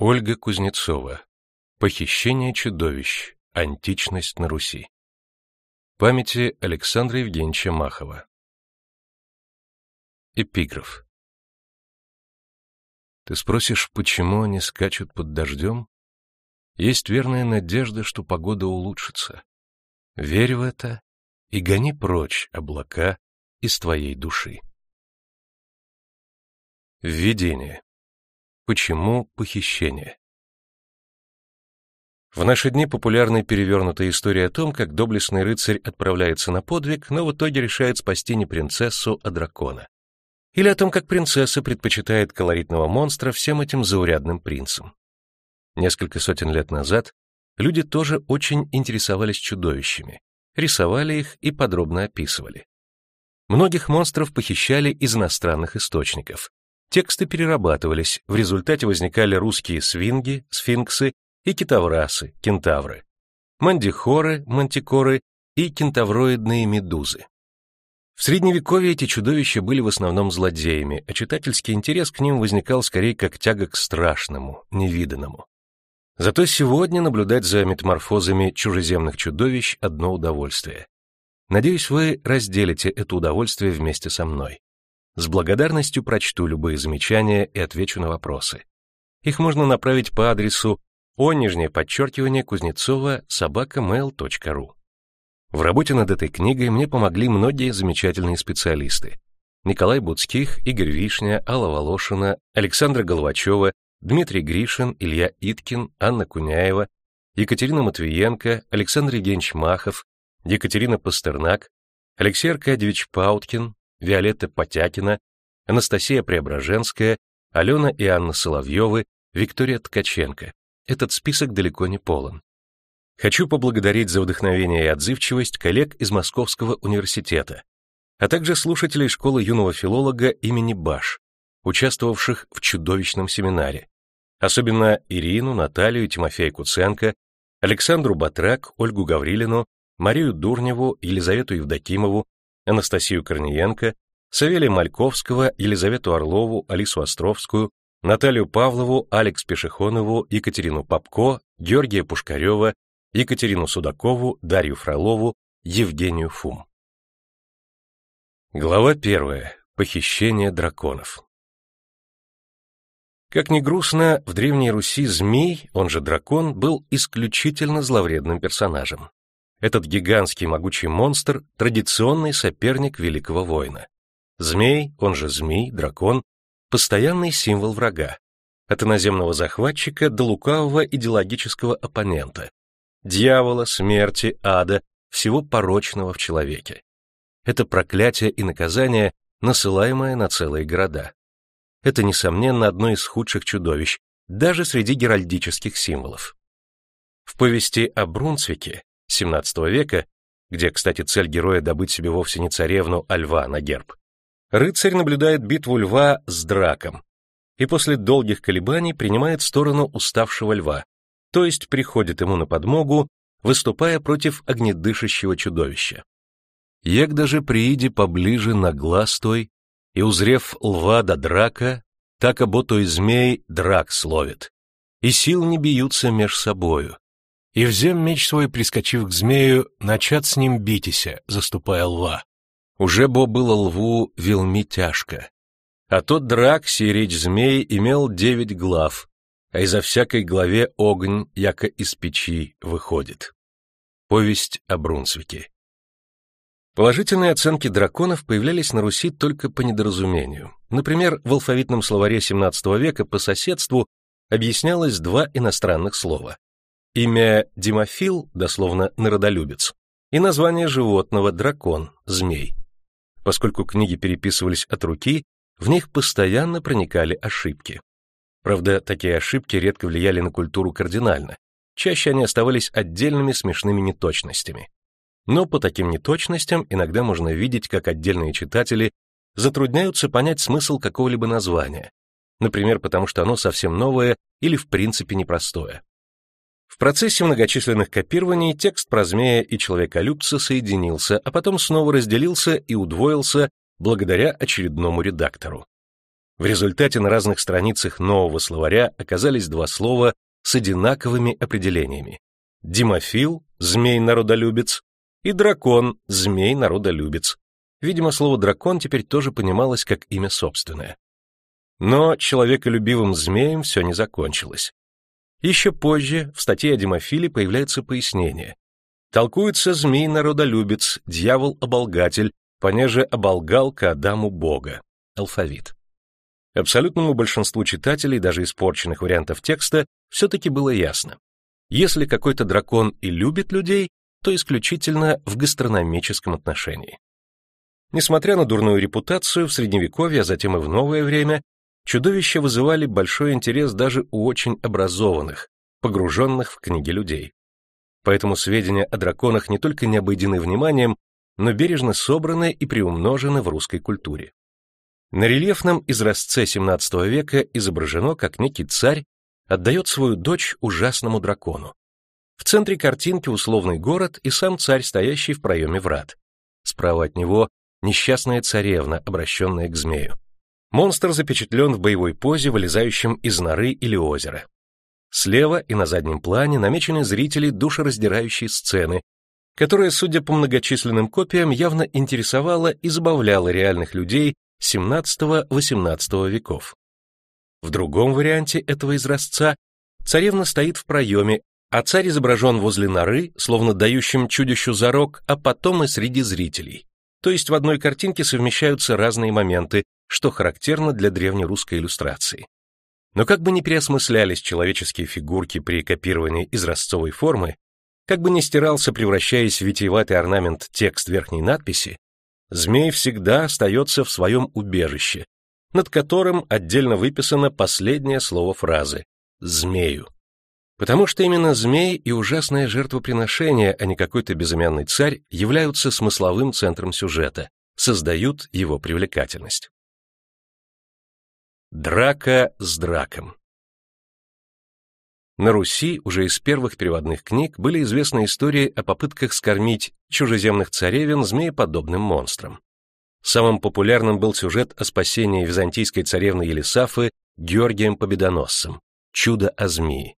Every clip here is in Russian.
Ольга Кузнецова. Похищение чудовищ. Античность на Руси. Памяти Александра Евгеньевича Махова. Эпиграф. Ты спросишь, почему они скачут под дождем? Есть верная надежда, что погода улучшится. Верь в это и гони прочь облака из твоей души. Введение. Почему похищение? В наши дни популярна перевернутая история о том, как доблестный рыцарь отправляется на подвиг, но в итоге решает спасти не принцессу, а дракона. Или о том, как принцесса предпочитает колоритного монстра всем этим заурядным принцам. Несколько сотен лет назад люди тоже очень интересовались чудовищами, рисовали их и подробно описывали. Многих монстров похищали из иностранных источников, Тексты перерабатывались, в результате возникали русские свинги, сфинксы и китаврасы, кентавры, мандихоры, мантикоры и кентавроидные медузы. В средневековье эти чудовища были в основном злодеями, а читательский интерес к ним возникал скорее как тяга к страшному, невиданному. Зато сегодня наблюдать за метаморфозами чужеземных чудовищ — одно удовольствие. Надеюсь, вы разделите это удовольствие вместе со мной. С благодарностью прочту любые замечания и отвечу на вопросы. Их можно направить по адресу о подчеркивание Кузнецова собакамейл.ру. В работе над этой книгой мне помогли многие замечательные специалисты. Николай Буцких, Игорь Вишня, Алла Волошина, Александра Головачева, Дмитрий Гришин, Илья Иткин, Анна Куняева, Екатерина Матвиенко, Александр Евгеньевич Махов, Екатерина Пастернак, Алексей Аркадьевич Пауткин, Виолетта Потякина, Анастасия Преображенская, Алена и Анна Соловьевы, Виктория Ткаченко. Этот список далеко не полон. Хочу поблагодарить за вдохновение и отзывчивость коллег из Московского университета, а также слушателей школы юного филолога имени Баш, участвовавших в чудовищном семинаре. Особенно Ирину, Наталью, Тимофея Куценко, Александру Батрак, Ольгу Гаврилину, Марию Дурневу, Елизавету Евдокимову, Анастасию Корниенко, Савелия Мальковского, Елизавету Орлову, Алису Островскую, Наталью Павлову, Алекс Пешехонову, Екатерину Попко, Георгия Пушкарева, Екатерину Судакову, Дарью Фролову, Евгению Фум. Глава первая. Похищение драконов. Как ни грустно, в Древней Руси змей, он же дракон, был исключительно зловредным персонажем. Этот гигантский могучий монстр — традиционный соперник великого воина. Змей, он же змей, дракон, постоянный символ врага. От иноземного захватчика до лукавого идеологического оппонента. Дьявола, смерти, ада, всего порочного в человеке. Это проклятие и наказание, насылаемое на целые города. Это, несомненно, одно из худших чудовищ, даже среди геральдических символов. В повести о Брунцвике XVII века, где, кстати, цель героя добыть себе вовсе не царевну, а льва на герб, рыцарь наблюдает битву льва с драком и после долгих колебаний принимает сторону уставшего льва, то есть приходит ему на подмогу, выступая против огнедышащего чудовища. Ек даже прииди поближе на глаз той, и, узрев льва до драка, так оботой змей драк словит, и сил не бьются меж собою, и взем меч свой, прискочив к змею, начат с ним битися, заступая лва. Уже бо было лву велми тяжко. А тот драк, сей змей, имел девять глав, а изо всякой главе огонь, яко из печи, выходит. Повесть о Брунсвике. Положительные оценки драконов появлялись на Руси только по недоразумению. Например, в алфавитном словаре XVII века по соседству объяснялось два иностранных слова Имя Димофил, дословно народолюбец, и название животного дракон, змей. Поскольку книги переписывались от руки, в них постоянно проникали ошибки. Правда, такие ошибки редко влияли на культуру кардинально, чаще они оставались отдельными смешными неточностями. Но по таким неточностям иногда можно видеть, как отдельные читатели затрудняются понять смысл какого-либо названия, например, потому что оно совсем новое или в принципе непростое. В процессе многочисленных копирований текст про змея и человеколюбца соединился, а потом снова разделился и удвоился благодаря очередному редактору. В результате на разных страницах нового словаря оказались два слова с одинаковыми определениями. Димофил, змей-народолюбец, и дракон, змей-народолюбец. Видимо, слово «дракон» теперь тоже понималось как имя собственное. Но человеколюбивым змеем все не закончилось. Еще позже в статье о Димофиле появляется пояснение. Толкуется змей-народолюбец, дьявол-оболгатель, понеже оболгал к Адаму Бога. Алфавит. Абсолютному большинству читателей, даже испорченных вариантов текста, все-таки было ясно. Если какой-то дракон и любит людей, то исключительно в гастрономическом отношении. Несмотря на дурную репутацию в Средневековье, а затем и в новое время, чудовища вызывали большой интерес даже у очень образованных, погруженных в книги людей. Поэтому сведения о драконах не только не обойдены вниманием, но бережно собраны и приумножены в русской культуре. На рельефном изразце XVII века изображено, как некий царь отдает свою дочь ужасному дракону. В центре картинки условный город и сам царь, стоящий в проеме врат. Справа от него несчастная царевна, обращенная к змею. Монстр запечатлен в боевой позе, вылезающем из норы или озера. Слева и на заднем плане намечены зрители душераздирающей сцены, которая, судя по многочисленным копиям, явно интересовала и забавляла реальных людей XVII-XVIII веков. В другом варианте этого изразца царевна стоит в проеме, а царь изображен возле норы, словно дающим чудищу зарок, а потом и среди зрителей. То есть в одной картинке совмещаются разные моменты, что характерно для древнерусской иллюстрации. Но как бы ни переосмыслялись человеческие фигурки при копировании изразцовой формы, как бы ни стирался, превращаясь в витиеватый орнамент текст верхней надписи, змей всегда остается в своем убежище, над которым отдельно выписано последнее слово фразы «змею». Потому что именно змей и ужасное жертвоприношение, а не какой-то безымянный царь, являются смысловым центром сюжета, создают его привлекательность. Драка с драком На Руси уже из первых переводных книг были известны истории о попытках скормить чужеземных царевин змееподобным монстрам. Самым популярным был сюжет о спасении византийской царевны Елисафы Георгием Победоносцем «Чудо о змеи».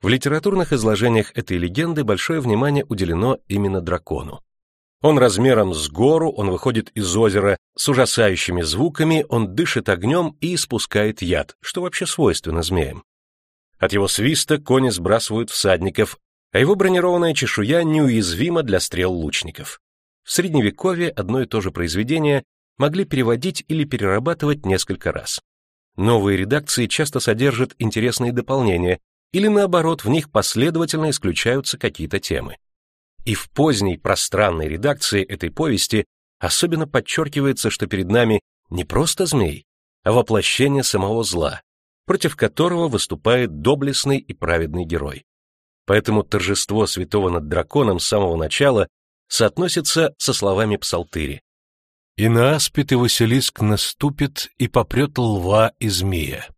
В литературных изложениях этой легенды большое внимание уделено именно дракону. Он размером с гору, он выходит из озера с ужасающими звуками, он дышит огнем и испускает яд, что вообще свойственно змеям. От его свиста кони сбрасывают всадников, а его бронированная чешуя неуязвима для стрел лучников. В Средневековье одно и то же произведение могли переводить или перерабатывать несколько раз. Новые редакции часто содержат интересные дополнения, или наоборот, в них последовательно исключаются какие-то темы. И в поздней пространной редакции этой повести особенно подчеркивается, что перед нами не просто змей, а воплощение самого зла, против которого выступает доблестный и праведный герой. Поэтому торжество святого над драконом с самого начала соотносится со словами псалтыри. «И на аспид и Василиск наступит и попрет лва и змея».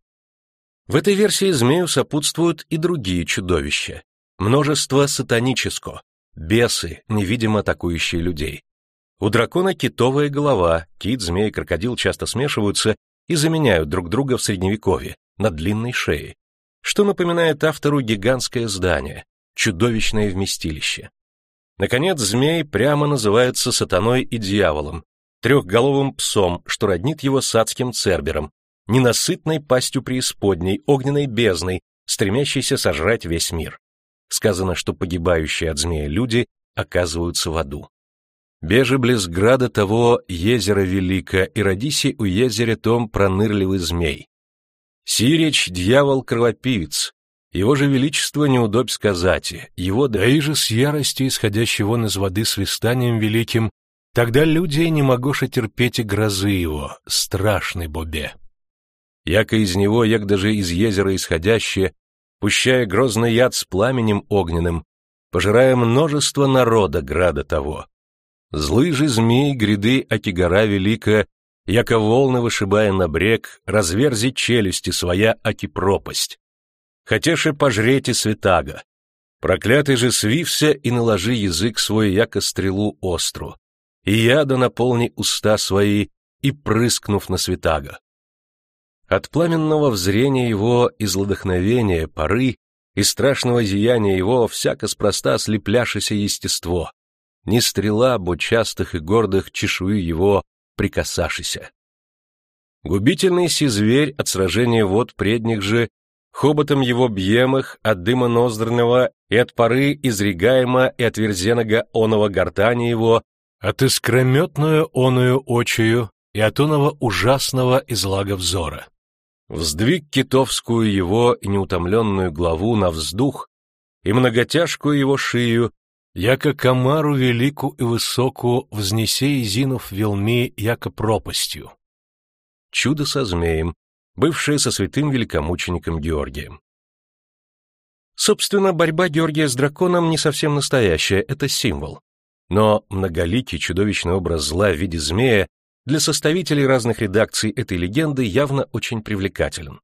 В этой версии змею сопутствуют и другие чудовища. Множество сатанического, бесы, невидимо атакующие людей. У дракона китовая голова, кит, змей, крокодил часто смешиваются и заменяют друг друга в средневековье, на длинной шее, что напоминает автору гигантское здание, чудовищное вместилище. Наконец, змей прямо называется сатаной и дьяволом, трехголовым псом, что роднит его с адским цербером, ненасытной пастью преисподней, огненной бездной, стремящейся сожрать весь мир. Сказано, что погибающие от змея люди оказываются в аду. Бежи близ града того езера велика, и родиси у езеря том пронырливый змей. Сирич дьявол-кровопивец, его же величество неудобь сказать, его да и же с ярости, исходящей вон из воды свистанием великим, тогда люди не могоша терпеть и грозы его, страшный бобе яко из него, як даже из езера исходящее, пущая грозный яд с пламенем огненным, пожирая множество народа града того. Злый же змей гряды Акигора велика, яко волны вышибая на брег, разверзи челюсти своя Аки пропасть. Хотеше пожрете святаго. Проклятый же свився и наложи язык свой, яко стрелу остру, и яда наполни уста свои, и прыскнув на святаго. От пламенного взрения его и злодохновения, поры, и страшного зияния его всяко спроста ослепляшися естество, ни стрела бо частых и гордых чешую его прикасашися. Губительный си зверь от сражения вод предних же, хоботом его бьемых от дыма ноздрного и от поры изрегаемо и от верзеного оного гортани его, от искрометную оную очию и от оного ужасного излага взора. Вздвиг китовскую его неутомленную главу на вздух и многотяжкую его шию, яко комару велику и высоку взнесе Изинов велми яко пропастью. Чудо со змеем, бывшее со святым великомучеником Георгием. Собственно, борьба Георгия с драконом не совсем настоящая, это символ. Но многоликий чудовищный образ зла в виде змея для составителей разных редакций этой легенды явно очень привлекателен.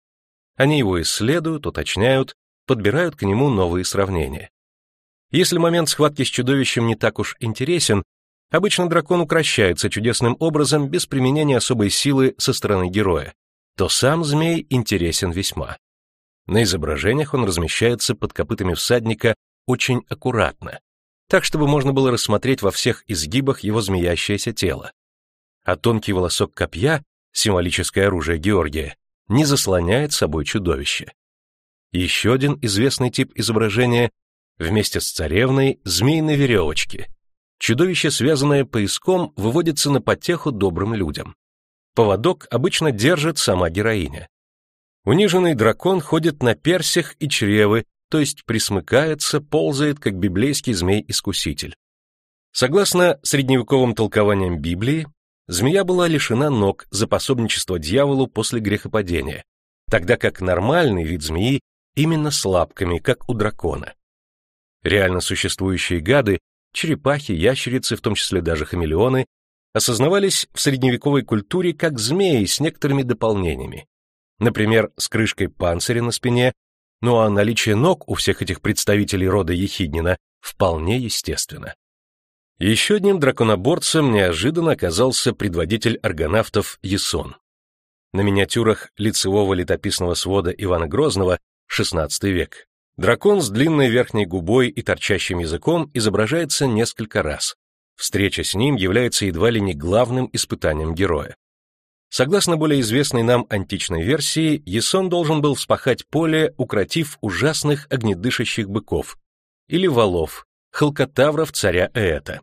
Они его исследуют, уточняют, подбирают к нему новые сравнения. Если момент схватки с чудовищем не так уж интересен, обычно дракон укращается чудесным образом без применения особой силы со стороны героя, то сам змей интересен весьма. На изображениях он размещается под копытами всадника очень аккуратно, так чтобы можно было рассмотреть во всех изгибах его змеящееся тело а тонкий волосок копья, символическое оружие Георгия, не заслоняет собой чудовище. Еще один известный тип изображения вместе с царевной змеиной веревочки. Чудовище, связанное пояском, выводится на потеху добрым людям. Поводок обычно держит сама героиня. Униженный дракон ходит на персях и чревы, то есть присмыкается, ползает, как библейский змей-искуситель. Согласно средневековым толкованиям Библии, змея была лишена ног за пособничество дьяволу после грехопадения, тогда как нормальный вид змеи именно с лапками, как у дракона. Реально существующие гады, черепахи, ящерицы, в том числе даже хамелеоны, осознавались в средневековой культуре как змеи с некоторыми дополнениями. Например, с крышкой панциря на спине, ну а наличие ног у всех этих представителей рода Ехиднина вполне естественно. Еще одним драконоборцем неожиданно оказался предводитель аргонавтов Ясон. На миниатюрах лицевого летописного свода Ивана Грозного, XVI век, дракон с длинной верхней губой и торчащим языком изображается несколько раз. Встреча с ним является едва ли не главным испытанием героя. Согласно более известной нам античной версии, Ясон должен был вспахать поле, укротив ужасных огнедышащих быков, или валов, халкотавров царя Ээта.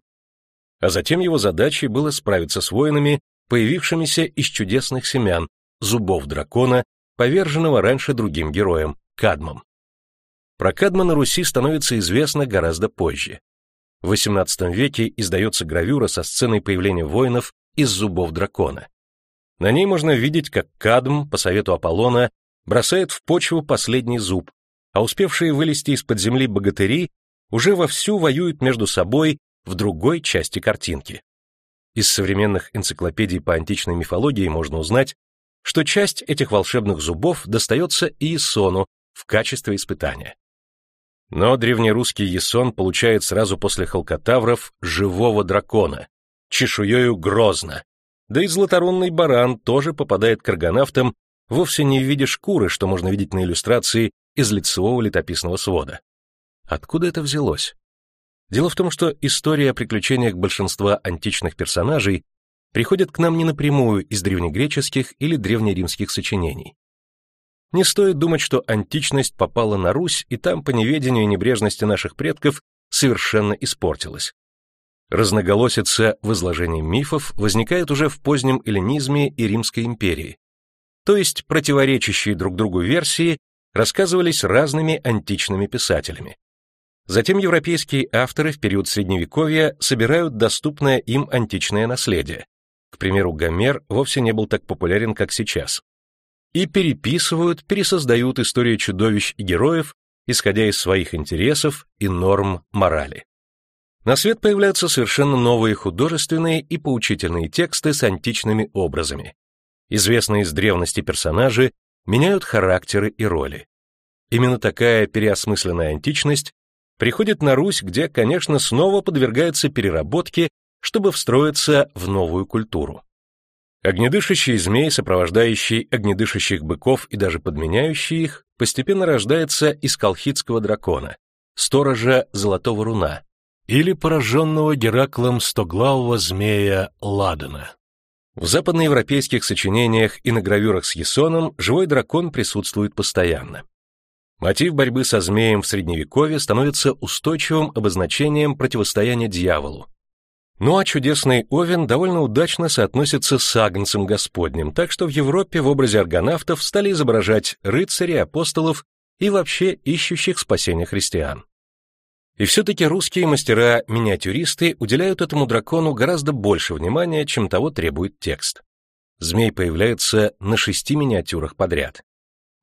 А затем его задачей было справиться с воинами, появившимися из чудесных семян, зубов дракона, поверженного раньше другим героем, Кадмом. Про Кадма на Руси становится известно гораздо позже. В XVIII веке издается гравюра со сценой появления воинов из зубов дракона. На ней можно видеть, как Кадм, по совету Аполлона, бросает в почву последний зуб, а успевшие вылезти из-под земли богатыри уже вовсю воюют между собой в другой части картинки. Из современных энциклопедий по античной мифологии можно узнать, что часть этих волшебных зубов достается Иисону в качестве испытания. Но древнерусский Ясон получает сразу после халкотавров живого дракона, чешуею грозно, да и златорунный баран тоже попадает к аргонавтам вовсе не в виде шкуры, что можно видеть на иллюстрации из лицевого летописного свода. Откуда это взялось? Дело в том, что история о приключениях большинства античных персонажей приходит к нам не напрямую из древнегреческих или древнеримских сочинений. Не стоит думать, что античность попала на Русь и там по неведению и небрежности наших предков совершенно испортилась. Разноголосица в изложении мифов возникает уже в позднем эллинизме и Римской империи. То есть противоречащие друг другу версии рассказывались разными античными писателями. Затем европейские авторы в период Средневековья собирают доступное им античное наследие. К примеру, Гомер вовсе не был так популярен, как сейчас. И переписывают, пересоздают историю чудовищ и героев, исходя из своих интересов и норм морали. На свет появляются совершенно новые художественные и поучительные тексты с античными образами. Известные с древности персонажи меняют характеры и роли. Именно такая переосмысленная античность приходит на Русь, где, конечно, снова подвергается переработке, чтобы встроиться в новую культуру. Огнедышащий змей, сопровождающий огнедышащих быков и даже подменяющий их, постепенно рождается из колхидского дракона, сторожа Золотого Руна, или пораженного Гераклом стоглавого змея Ладана. В западноевропейских сочинениях и на гравюрах с Ясоном живой дракон присутствует постоянно. Мотив борьбы со змеем в Средневековье становится устойчивым обозначением противостояния дьяволу. Ну а чудесный Овен довольно удачно соотносится с Агнцем Господним, так что в Европе в образе аргонавтов стали изображать рыцарей, апостолов и вообще ищущих спасения христиан. И все-таки русские мастера-миниатюристы уделяют этому дракону гораздо больше внимания, чем того требует текст. Змей появляется на шести миниатюрах подряд.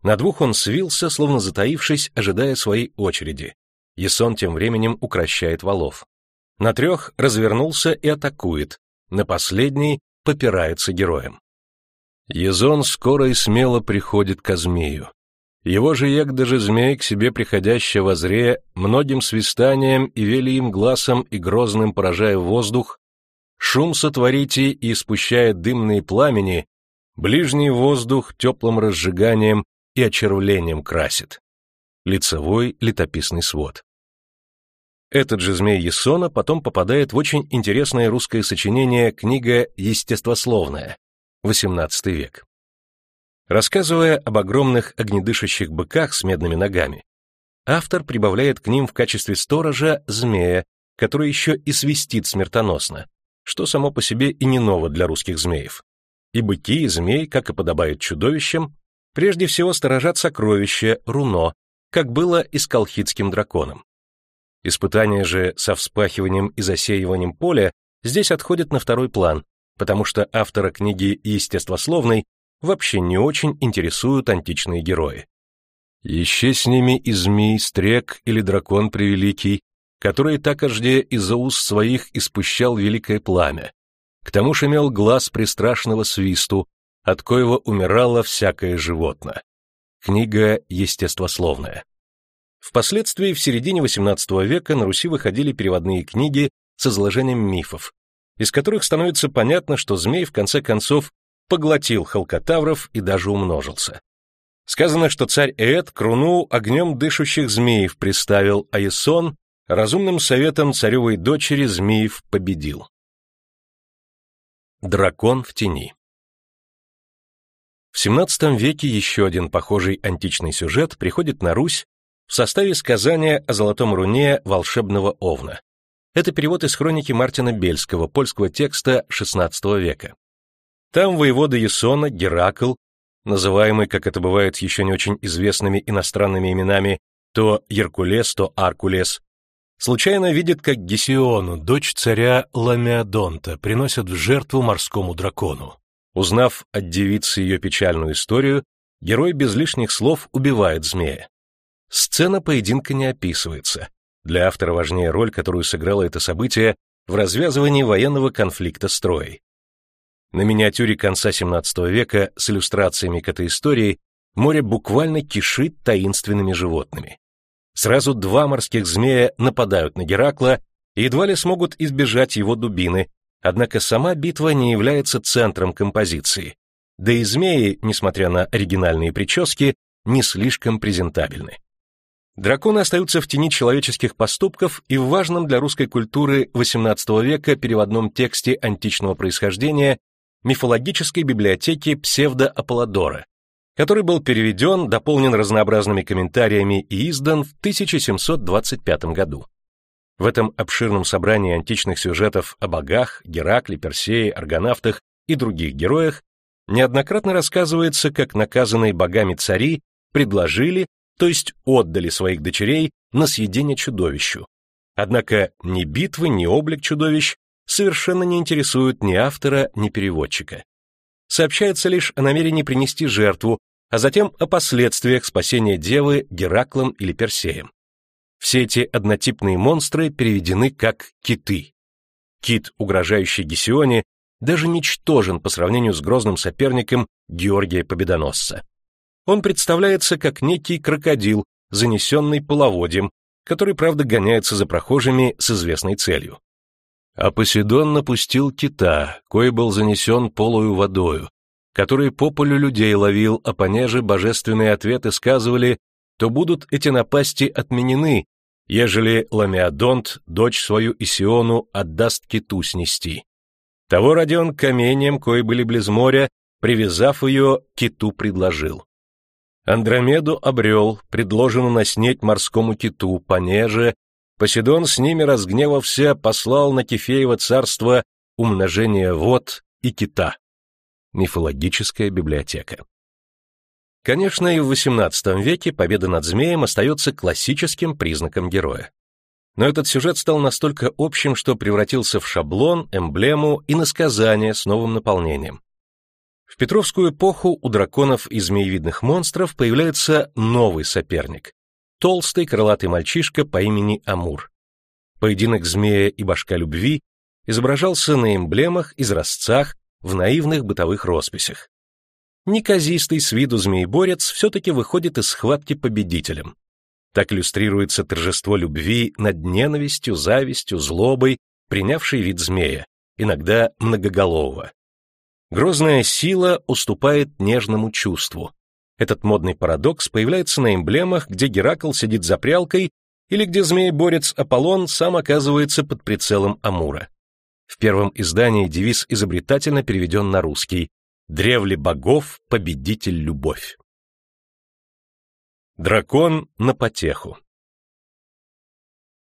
На двух он свился, словно затаившись, ожидая своей очереди. Ясон тем временем укращает валов. На трех развернулся и атакует, на последний попирается героем. Езон скоро и смело приходит к змею. Его же як даже змей к себе приходящего возре, многим свистанием и велиим глазом и грозным поражая воздух, шум сотворите и спущая дымные пламени, ближний воздух теплым разжиганием и очервлением красит. Лицевой летописный свод. Этот же змей Есона потом попадает в очень интересное русское сочинение книга «Естествословная», XVIII век. Рассказывая об огромных огнедышащих быках с медными ногами, автор прибавляет к ним в качестве сторожа змея, который еще и свистит смертоносно, что само по себе и не ново для русских змеев. И быки, и змей, как и подобает чудовищам, прежде всего сторожат сокровища, руно, как было и с колхидским драконом. Испытания же со вспахиванием и засеиванием поля здесь отходят на второй план, потому что автора книги естествословной вообще не очень интересуют античные герои. Еще с ними и змей, стрек или дракон превеликий, который так ожде из-за уст своих испущал великое пламя. К тому же имел глаз пристрашного свисту, от коего умирало всякое животное. Книга естествословная. Впоследствии в середине XVIII века на Руси выходили переводные книги с изложением мифов, из которых становится понятно, что змей в конце концов поглотил халкотавров и даже умножился. Сказано, что царь Эд круну огнем дышащих змеев приставил, а Исон разумным советом царевой дочери змеев победил. Дракон в тени В XVII веке еще один похожий античный сюжет приходит на Русь в составе сказания о золотом руне волшебного овна. Это перевод из хроники Мартина Бельского, польского текста XVI века. Там воевода Ясона, Геракл, называемый, как это бывает еще не очень известными иностранными именами, то Еркулес, то Аркулес, случайно видит, как Гесиону, дочь царя Ламеодонта, приносят в жертву морскому дракону. Узнав от девицы ее печальную историю, герой без лишних слов убивает змея. Сцена поединка не описывается. Для автора важнее роль, которую сыграло это событие в развязывании военного конфликта с Троей. На миниатюре конца XVII века с иллюстрациями к этой истории море буквально кишит таинственными животными. Сразу два морских змея нападают на Геракла и едва ли смогут избежать его дубины, однако сама битва не является центром композиции. Да и змеи, несмотря на оригинальные прически, не слишком презентабельны. Драконы остаются в тени человеческих поступков и в важном для русской культуры XVIII века переводном тексте античного происхождения мифологической библиотеки псевдо-Аполлодора, который был переведен, дополнен разнообразными комментариями и издан в 1725 году. В этом обширном собрании античных сюжетов о богах, Геракле, Персее, аргонавтах и других героях неоднократно рассказывается, как наказанные богами цари предложили, то есть отдали своих дочерей на съедение чудовищу. Однако ни битвы, ни облик чудовищ совершенно не интересуют ни автора, ни переводчика. Сообщается лишь о намерении принести жертву, а затем о последствиях спасения девы Гераклом или Персеем. Все эти однотипные монстры переведены как киты. Кит, угрожающий Гесионе, даже ничтожен по сравнению с грозным соперником Георгия Победоносца. Он представляется как некий крокодил, занесенный половодьем, который, правда, гоняется за прохожими с известной целью. А Посейдон напустил кита, кой был занесен полою водою, который по полю людей ловил, а понеже божественные ответы сказывали, то будут эти напасти отменены, ежели Ламиадонт дочь свою Исиону отдаст киту снести. Того ради он каменьям, кои были близ моря, привязав ее, киту предложил. Андромеду обрел, предложено наснеть морскому киту, понеже, Поседон с ними разгневався, послал на Кефеево царство умножение вод и кита. Мифологическая библиотека. Конечно, и в XVIII веке победа над змеем остается классическим признаком героя. Но этот сюжет стал настолько общим, что превратился в шаблон, эмблему и насказание с новым наполнением. В Петровскую эпоху у драконов и змеевидных монстров появляется новый соперник — толстый крылатый мальчишка по имени Амур. Поединок змея и башка любви изображался на эмблемах, изразцах, в наивных бытовых росписях. Неказистый с виду змееборец все-таки выходит из схватки победителем. Так иллюстрируется торжество любви над ненавистью, завистью, злобой, принявшей вид змея, иногда многоголового. Грозная сила уступает нежному чувству. Этот модный парадокс появляется на эмблемах, где Геракл сидит за прялкой или где змееборец Аполлон сам оказывается под прицелом Амура. В первом издании девиз изобретательно переведен на русский «Древле богов, победитель любовь». Дракон на потеху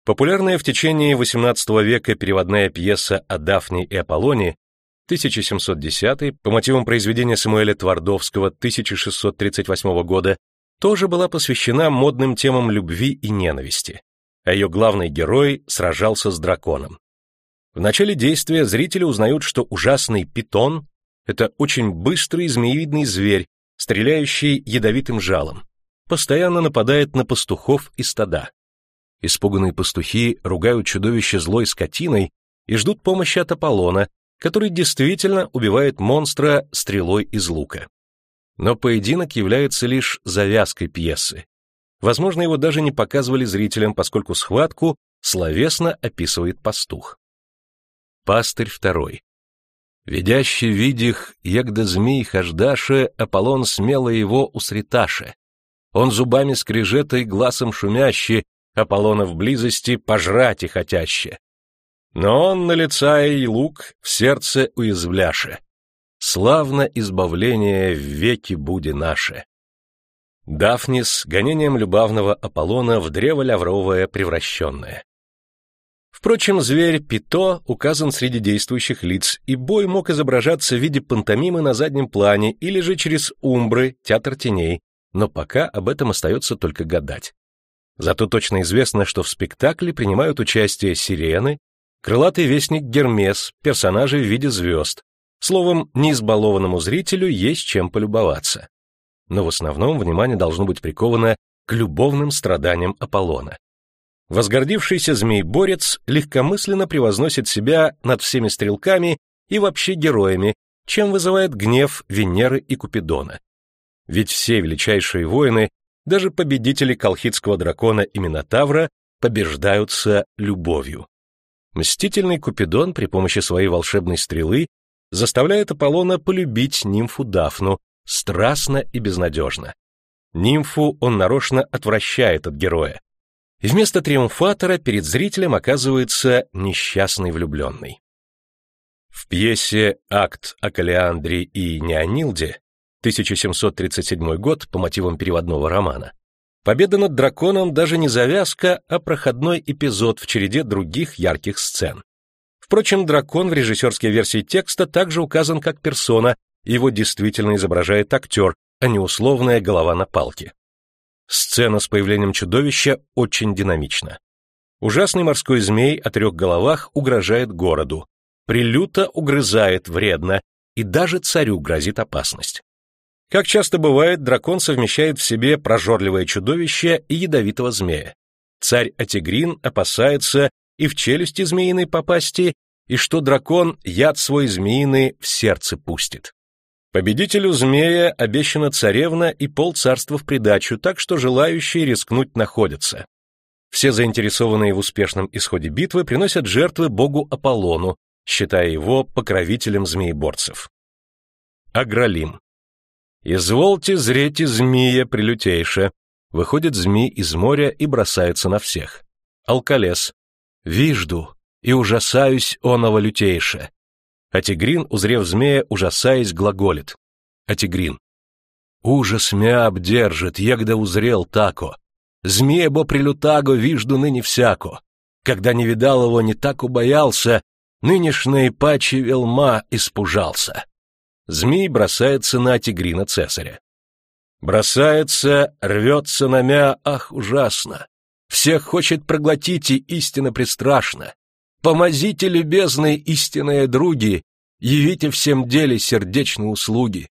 Популярная в течение XVIII века переводная пьеса о Дафне и Аполлоне 1710 по мотивам произведения Самуэля Твардовского 1638 года тоже была посвящена модным темам любви и ненависти, а ее главный герой сражался с драконом. В начале действия зрители узнают, что ужасный питон — это очень быстрый змеевидный зверь, стреляющий ядовитым жалом, постоянно нападает на пастухов и стада. Испуганные пастухи ругают чудовище злой скотиной и ждут помощи от Аполлона, который действительно убивает монстра стрелой из лука. Но поединок является лишь завязкой пьесы. Возможно, его даже не показывали зрителям, поскольку схватку словесно описывает пастух. Пастырь второй. Ведящий видих, егда змей хождаше, Аполлон смело его усреташе. Он зубами скрежета и глазом шумяще, Аполлона в близости пожрать и хотяще. Но он на лица и лук в сердце уязвляше. Славно избавление в веки буди наше. Дафнис гонением любовного Аполлона в древо лавровое превращенное. Впрочем, зверь Пито указан среди действующих лиц, и бой мог изображаться в виде пантомимы на заднем плане или же через умбры, театр теней, но пока об этом остается только гадать. Зато точно известно, что в спектакле принимают участие сирены, крылатый вестник Гермес, персонажи в виде звезд. Словом, неизбалованному зрителю есть чем полюбоваться. Но в основном внимание должно быть приковано к любовным страданиям Аполлона. Возгордившийся змей-борец легкомысленно превозносит себя над всеми стрелками и вообще героями, чем вызывает гнев Венеры и Купидона. Ведь все величайшие воины, даже победители колхидского дракона и Минотавра, побеждаются любовью. Мстительный Купидон при помощи своей волшебной стрелы заставляет Аполлона полюбить нимфу Дафну страстно и безнадежно. Нимфу он нарочно отвращает от героя. И вместо триумфатора перед зрителем оказывается несчастный влюбленный. В пьесе «Акт о Калиандре и Неонилде» 1737 год по мотивам переводного романа Победа над драконом даже не завязка, а проходной эпизод в череде других ярких сцен. Впрочем, дракон в режиссерской версии текста также указан как персона, его действительно изображает актер, а не условная голова на палке. Сцена с появлением чудовища очень динамична. Ужасный морской змей о трех головах угрожает городу, прилюто угрызает вредно, и даже царю грозит опасность. Как часто бывает, дракон совмещает в себе прожорливое чудовище и ядовитого змея. Царь Атигрин опасается и в челюсти змеиной попасти, и что дракон яд свой змеиный в сердце пустит. Победителю змея обещана царевна и полцарства в придачу, так что желающие рискнуть находятся. Все заинтересованные в успешном исходе битвы приносят жертвы богу Аполлону, считая его покровителем змееборцев. Агралим. «Извольте зреть змея прилютейше». Выходит змей из моря и бросается на всех. Алкалес. «Вижду, и ужасаюсь оного лютейше». А Тигрин, узрев змея, ужасаясь, глаголит. А Тигрин. «Ужас мя обдержит, егда узрел тако. Змея бо прилютаго вижду ныне всяко. Когда не видал его, не так убоялся, нынешней пачи велма испужался». Змей бросается на Тигрина Цесаря. Бросается, рвется на мя, ах, ужасно. Всех хочет проглотить и истинно пристрашно. Помозите, любезные истинные други, явите всем деле сердечные услуги.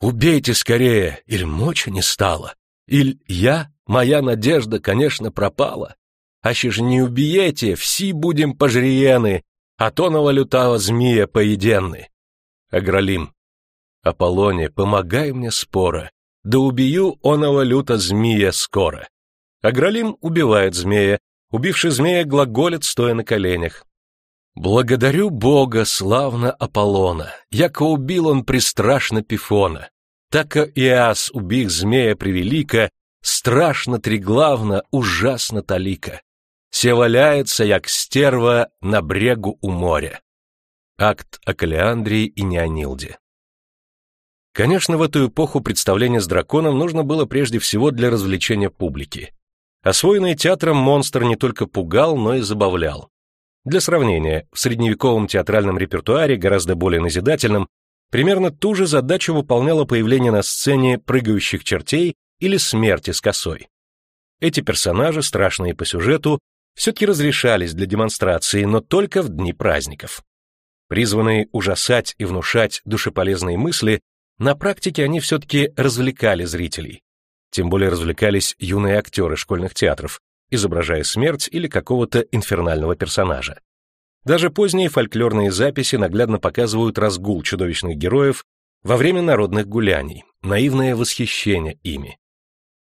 Убейте скорее, или мочи не стало, или я, моя надежда, конечно, пропала. Аще же не убиете, все будем пожриены, а то лютого змея поеденны. Агролим. Аполлоне, помогай мне спора, да убью оного люта змея скоро. Агролим убивает змея, убивший змея глаголит, стоя на коленях. Благодарю Бога, славно Аполлона, яко убил он пристрашно Пифона. Тако Иас, убих змея превелика, страшно триглавно, ужасно талика. Се валяется, як стерва, на брегу у моря. Акт о Калиандрии и Неонилде. Конечно, в эту эпоху представление с драконом нужно было прежде всего для развлечения публики. Освоенный театром монстр не только пугал, но и забавлял. Для сравнения, в средневековом театральном репертуаре, гораздо более назидательном, примерно ту же задачу выполняло появление на сцене прыгающих чертей или смерти с косой. Эти персонажи, страшные по сюжету, все-таки разрешались для демонстрации, но только в дни праздников. Призванные ужасать и внушать душеполезные мысли, на практике они все-таки развлекали зрителей. Тем более развлекались юные актеры школьных театров, изображая смерть или какого-то инфернального персонажа. Даже поздние фольклорные записи наглядно показывают разгул чудовищных героев во время народных гуляний, наивное восхищение ими.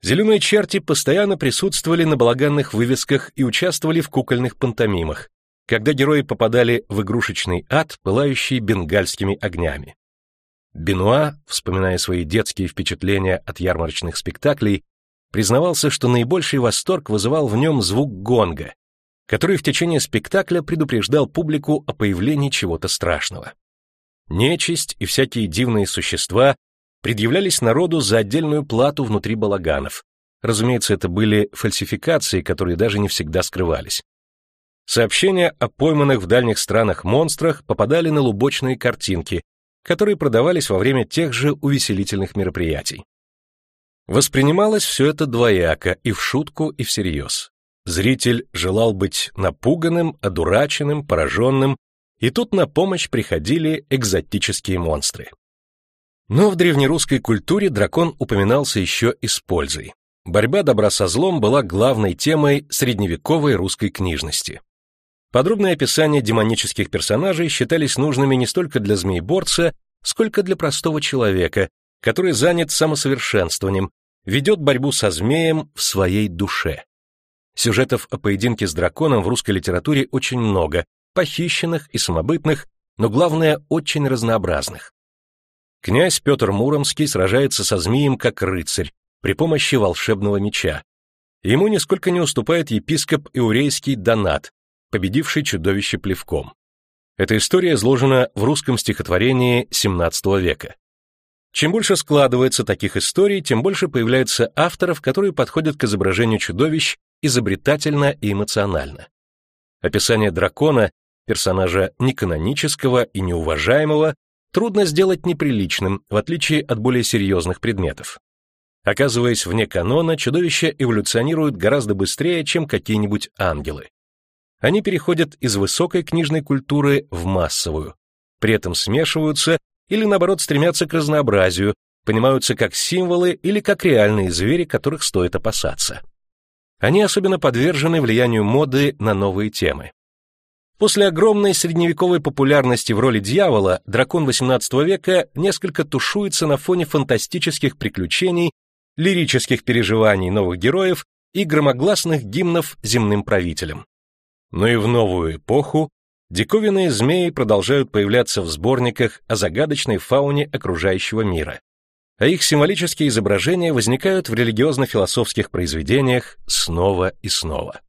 Зеленые черти постоянно присутствовали на балаганных вывесках и участвовали в кукольных пантомимах, когда герои попадали в игрушечный ад, пылающий бенгальскими огнями. Бенуа, вспоминая свои детские впечатления от ярмарочных спектаклей, признавался, что наибольший восторг вызывал в нем звук гонга, который в течение спектакля предупреждал публику о появлении чего-то страшного. Нечисть и всякие дивные существа предъявлялись народу за отдельную плату внутри балаганов. Разумеется, это были фальсификации, которые даже не всегда скрывались. Сообщения о пойманных в дальних странах монстрах попадали на лубочные картинки, которые продавались во время тех же увеселительных мероприятий. Воспринималось все это двояко, и в шутку, и всерьез. Зритель желал быть напуганным, одураченным, пораженным, и тут на помощь приходили экзотические монстры. Но в древнерусской культуре дракон упоминался еще и с пользой. Борьба добра со злом была главной темой средневековой русской книжности. Подробные описания демонических персонажей считались нужными не столько для змееборца, сколько для простого человека, который занят самосовершенствованием, ведет борьбу со змеем в своей душе. Сюжетов о поединке с драконом в русской литературе очень много, похищенных и самобытных, но главное, очень разнообразных. Князь Петр Муромский сражается со змеем как рыцарь при помощи волшебного меча. Ему нисколько не уступает епископ Иурейский Донат, победивший чудовище плевком. Эта история изложена в русском стихотворении XVII века. Чем больше складывается таких историй, тем больше появляется авторов, которые подходят к изображению чудовищ изобретательно и эмоционально. Описание дракона, персонажа неканонического и неуважаемого, трудно сделать неприличным, в отличие от более серьезных предметов. Оказываясь вне канона, чудовища эволюционируют гораздо быстрее, чем какие-нибудь ангелы. Они переходят из высокой книжной культуры в массовую, при этом смешиваются или наоборот стремятся к разнообразию, понимаются как символы или как реальные звери, которых стоит опасаться. Они особенно подвержены влиянию моды на новые темы. После огромной средневековой популярности в роли дьявола дракон XVIII века несколько тушуется на фоне фантастических приключений, лирических переживаний новых героев и громогласных гимнов земным правителям. Но и в новую эпоху диковинные змеи продолжают появляться в сборниках о загадочной фауне окружающего мира, а их символические изображения возникают в религиозно-философских произведениях снова и снова.